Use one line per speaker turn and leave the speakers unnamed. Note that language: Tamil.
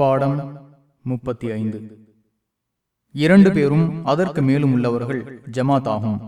பாடம் முப்பத்தி ஐந்து. இரண்டு பேரும் அதற்கு மேலும் உள்ளவர்கள் ஜமாத் ஆகும்.